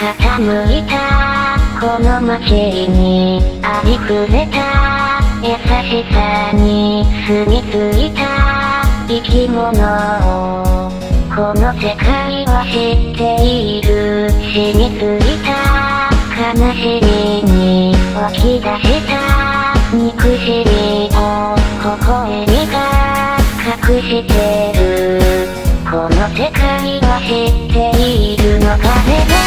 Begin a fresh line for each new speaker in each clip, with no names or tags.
傾いたこの街にありふれた優しさに住み着いた生き物をこの世界は知っている染みついた悲しみに湧き出した憎しみを微笑みが隠してるこの世界は知っているのか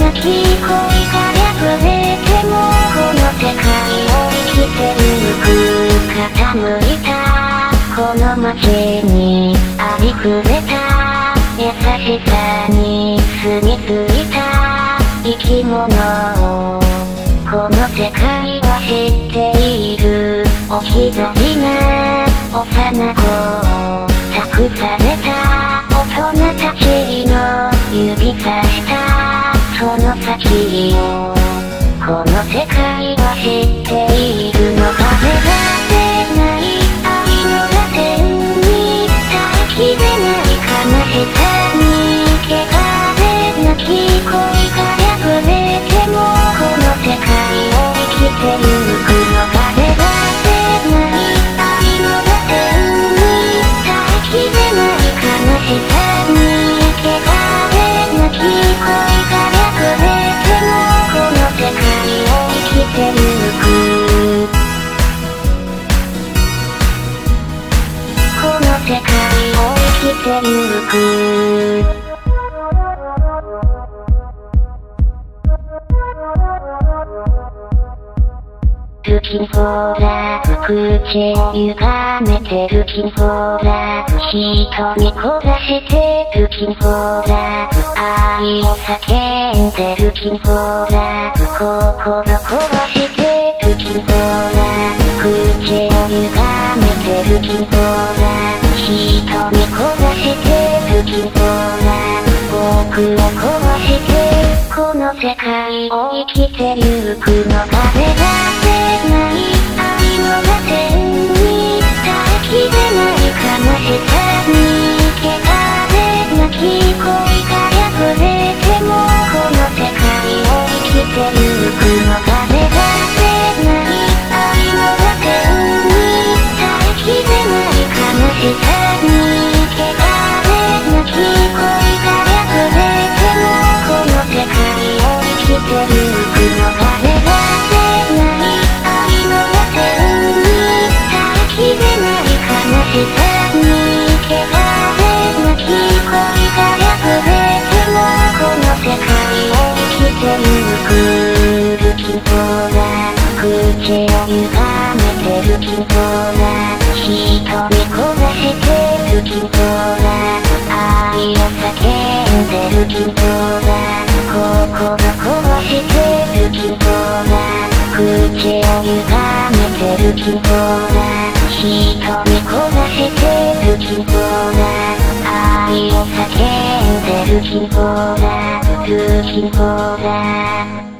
泣き声が破れてもこの世界を生きてゆく傾いたこの街にありふれた優しさに住み着いた生き物をこの世界は知っているお日ざりな幼子をたくさんこの世界は知っているの風が出ない愛の螺旋に耐えきれない悲しさに汚れで泣き恋が破れてもこの世界を生きてるく Looking for love 口を歪めて Looking for love 人に焦らして Looking for love 愛を叫んで Looking for love 心壊して Looking for love 口を歪めて Looking for love 人に焦らして不器用な僕を壊してこの世界を生きてゆくの風がせない愛の螺旋に耐えきれない悲しさに汚れなき恋が破れてもこの世界を生きてゆく歪めて不器用な人に焦らして不器用な愛を叫んで不器用な心壊して不器用な口を歪めて不器用な人に焦らして不器用な愛を叫んで不器用な不器用な